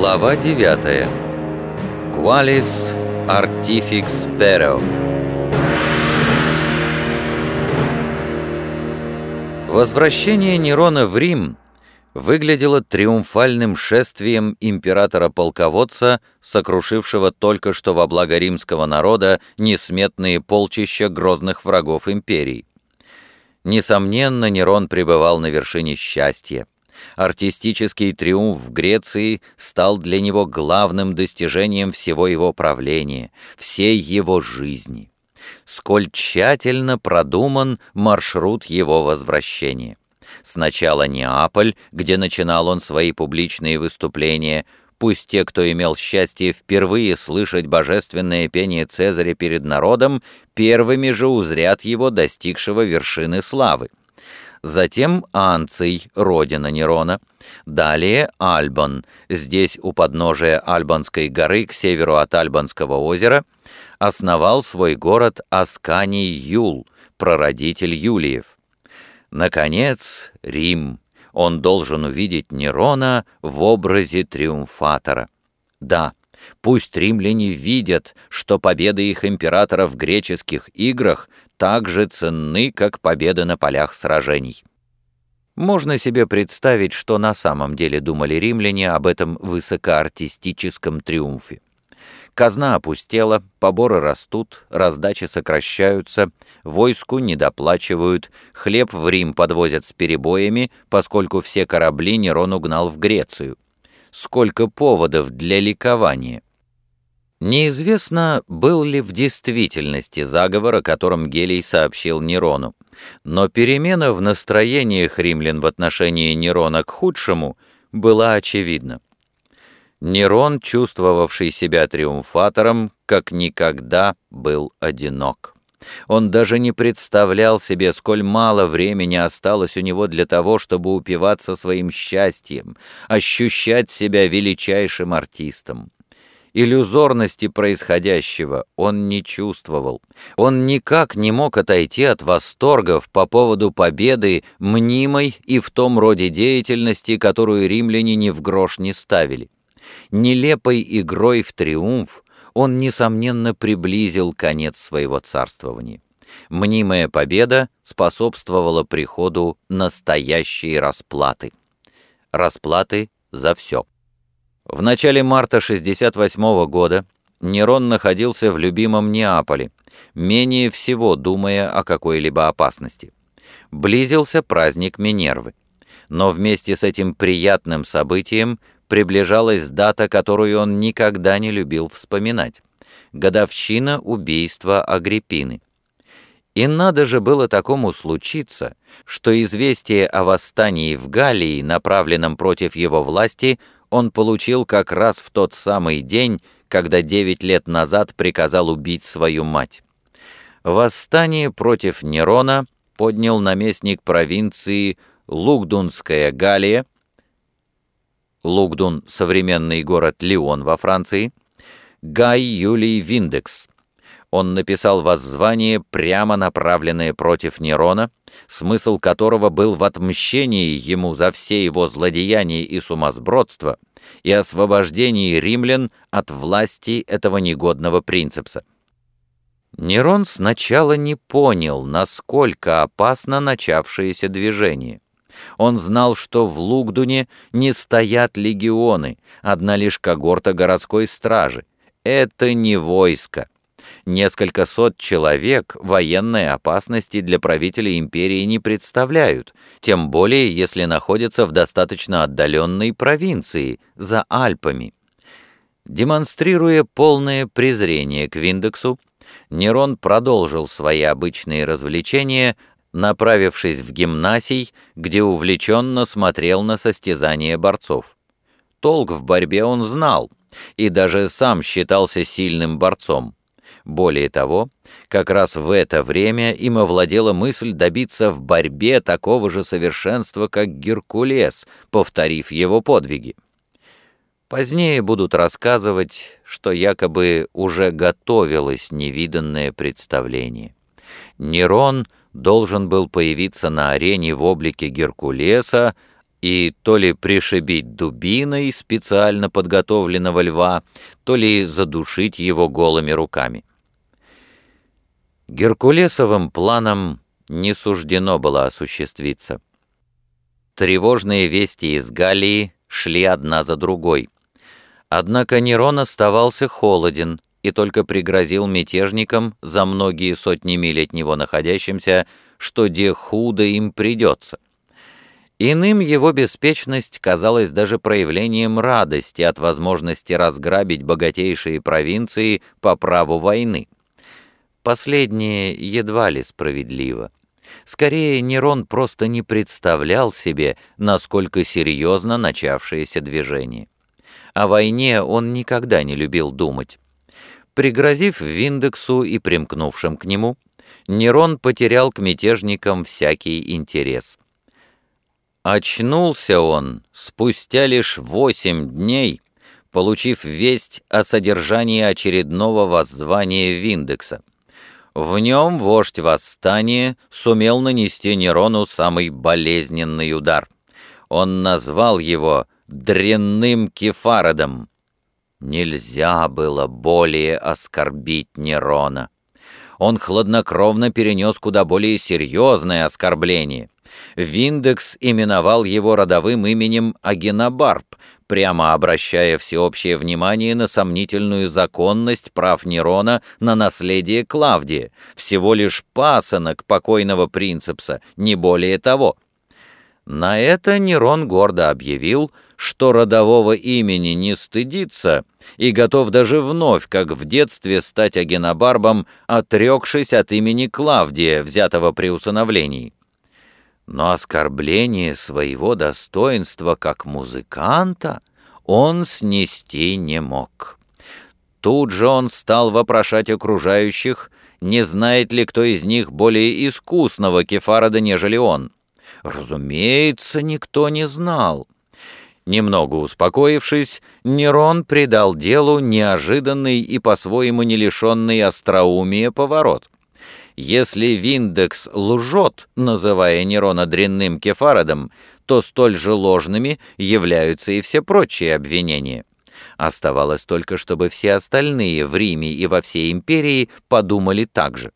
Глава 9. Qualis Artifix Pero. Возвращение Нерона в Рим выглядело триумфальным шествием императора-полководца, сокрушившего только что во благо римского народа несметные полчища грозных врагов империи. Несомненно, Нерон пребывал на вершине счастья. Артистический триумф в Греции стал для него главным достижением всего его правления, всей его жизни. Сколь тщательно продуман маршрут его возвращения. Сначала Неаполь, где начинал он свои публичные выступления, пусть те, кто имел счастье впервые слышать божественное пение Цезаря перед народом, первыми же узрят его достигшего вершины славы затем Анций, родина Нерона, далее Альбан, здесь у подножия Альбанской горы к северу от Альбанского озера, основал свой город Асканий Юл, прародитель Юлиев. Наконец, Рим. Он должен увидеть Нерона в образе триумфатора. Да, Пусть римляне видят, что победы их императора в греческих играх так же ценны, как победы на полях сражений. Можно себе представить, что на самом деле думали римляне об этом высокоартистическом триумфе. Казна опустела, поборы растут, раздачи сокращаются, войску недоплачивают, хлеб в Рим подвозят с перебоями, поскольку все корабли Нерон угнал в Грецию сколько поводов для ликования. Неизвестно, был ли в действительности заговор, о котором Гелий сообщил Нерону, но перемена в настроениях римлян в отношении Нерона к худшему была очевидна. Нерон, чувствовавший себя триумфатором, как никогда был одинок. Он даже не представлял себе, сколь мало времени осталось у него для того, чтобы упиваться своим счастьем, ощущать себя величайшим артистом. Иллюзорности происходящего он не чувствовал. Он никак не мог отойти от восторгов по поводу победы, мнимой и в том роде деятельности, которую римляне ни в грош не ставили. Нелепой игрой в триумф он, несомненно, приблизил конец своего царствования. Мнимая победа способствовала приходу настоящей расплаты. Расплаты за все. В начале марта 68 -го года Нерон находился в любимом Неаполе, менее всего думая о какой-либо опасности. Близился праздник Минервы. Но вместе с этим приятным событием приближалась дата, которую он никогда не любил вспоминать — годовщина убийства Агриппины. И надо же было такому случиться, что известие о восстании в Галлии, направленном против его власти, он получил как раз в тот самый день, когда девять лет назад приказал убить свою мать. Восстание против Нерона поднял наместник провинции Лугдунская Галлия, Лугдун — современный город Лион во Франции, Гай Юлий Виндекс. Он написал воззвание, прямо направленное против Нерона, смысл которого был в отмщении ему за все его злодеяния и сумасбродство и освобождении римлян от власти этого негодного принципса. Нерон сначала не понял, насколько опасно начавшееся движение. Он знал, что в Лугдуне не стоят легионы, одна лишь когорта городской стражи. Это не войско. Несколько сот человек военной опасности для правителей империи не представляют, тем более если находятся в достаточно отдаленной провинции, за Альпами. Демонстрируя полное презрение к Виндексу, Нерон продолжил свои обычные развлечения, направившись в гимнасий, где увлеченно смотрел на состязания борцов. Толк в борьбе он знал и даже сам считался сильным борцом. Более того, как раз в это время им овладела мысль добиться в борьбе такого же совершенства, как Геркулес, повторив его подвиги. Позднее будут рассказывать, что якобы уже готовилось невиданное представление. Нерон — должен был появиться на арене в облике Геркулеса, и то ли пришибить дубиной специально подготовленного льва, то ли задушить его голыми руками. Геркулесовым планом не суждено было осуществиться. Тревожные вести из Галлии шли одна за другой. Однако Нерон оставался холоден и только пригрозил мятежникам за многие сотни миль от него находящимся, что де худо им придется. Иным его беспечность казалась даже проявлением радости от возможности разграбить богатейшие провинции по праву войны. Последнее едва ли справедливо. Скорее, Нерон просто не представлял себе, насколько серьезно начавшееся движение. О войне он никогда не любил думать. Пригрозив Виндексу и примкнувшим к нему, Нерон потерял к мятежникам всякий интерес. Очнулся он спустя лишь восемь дней, получив весть о содержании очередного воззвания Виндекса. В нем вождь восстания сумел нанести Нерону самый болезненный удар. Он назвал его «дрянным кефародом». Нельзя было более оскорбить Нерона. Он хладнокровно перенес куда более серьезное оскорбление. Виндекс именовал его родовым именем Агенобарб, прямо обращая всеобщее внимание на сомнительную законность прав Нерона на наследие Клавдия, всего лишь пасынок покойного принцепса, не более того. На это Нерон гордо объявил, что родового имени не стыдится и готов даже вновь, как в детстве, стать агенобарбом, отрекшись от имени Клавдия, взятого при усыновлении но оскорбление своего достоинства как музыканта он снести не мог. Тут же он стал вопрошать окружающих, не знает ли кто из них более искусного кефарода, нежели он. Разумеется, никто не знал. Немного успокоившись, Нерон придал делу неожиданный и по-своему не лишенный остроумия поворот. Если Виндекс лжет, называя Нерона дрянным кефародом, то столь же ложными являются и все прочие обвинения. Оставалось только, чтобы все остальные в Риме и во всей империи подумали так же.